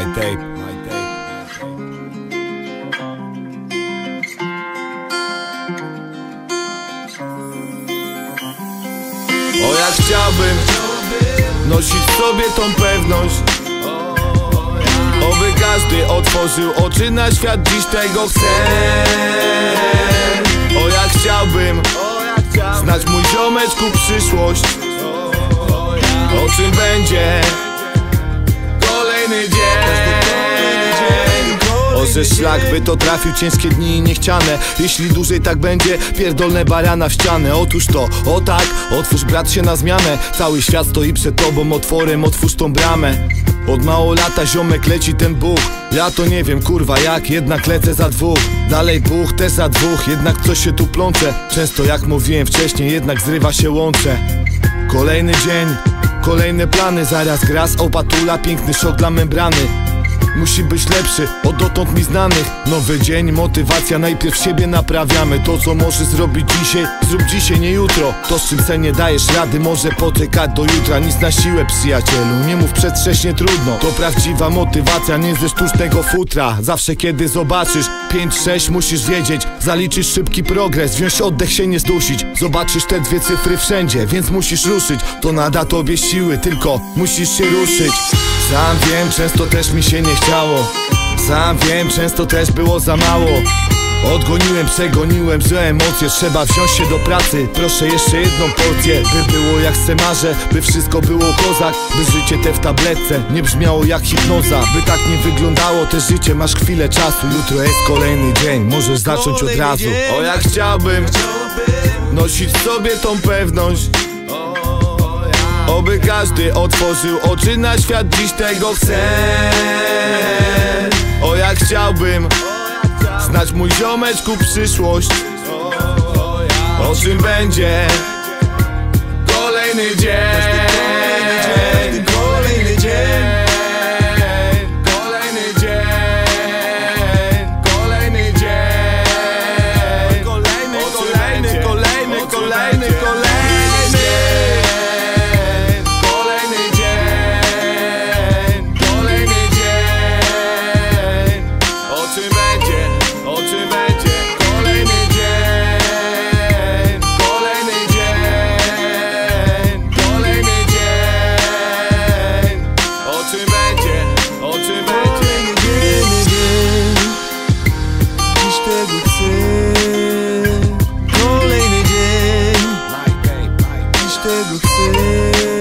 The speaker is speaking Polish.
My tape. O jak chciałbym nosić w sobie tą pewność Oby każdy otworzył oczy na świat, dziś tego chcę O jak chciałbym znać mój ziomeczku przyszłość O czym będzie kolejny dzień Oże szlak by to trafił ciężkie dni i niechciane. Jeśli dłużej tak będzie, pierdolne barana w ścianę. Otóż to, o tak, otwórz brat się na zmianę. Cały świat stoi przed tobą otworem, otwórz tą bramę. Od mało lata ziomek leci ten Bóg. Ja to nie wiem kurwa jak, jednak lecę za dwóch. Dalej Bóg, też za dwóch, jednak coś się tu plącze. Często jak mówiłem wcześniej, jednak zrywa się łącze. Kolejny dzień, kolejne plany Zaraz gra z opatula, piękny szok dla membrany Musi być lepszy od dotąd mi znanych Nowy dzień, motywacja, najpierw siebie naprawiamy. To co możesz zrobić dzisiaj, zrób dzisiaj, nie jutro. To z czym nie dajesz rady, może poczekać do jutra. Nic na siłę przyjacielu, nie mów przedwcześnie trudno. To prawdziwa motywacja, nie ze sztucznego futra. Zawsze kiedy zobaczysz 5-6 musisz wiedzieć. Zaliczysz szybki progres, wziąć oddech się nie zdusić. Zobaczysz te dwie cyfry wszędzie, więc musisz ruszyć. To nada tobie siły, tylko musisz się ruszyć Sam wiem, często też mi się nie chciało. Sam wiem, często też było za mało. Odgoniłem, przegoniłem złe emocje Trzeba wziąć się do pracy. Proszę jeszcze jedną porcję By było jak se marzę By wszystko było kozak By życie te w tabletce Nie brzmiało jak hipnoza By tak nie wyglądało te życie. Masz chwilę czasu Jutro jest kolejny dzień Możesz zacząć od razu. O jak chciałbym Nosić sobie tą pewność Oby każdy otworzył oczy na świat, dziś tego chcę O jak chciałbym znać mój ziomeczku przyszłość O czym będzie kolejny dzień te Kolejny dzień Iść tego chcę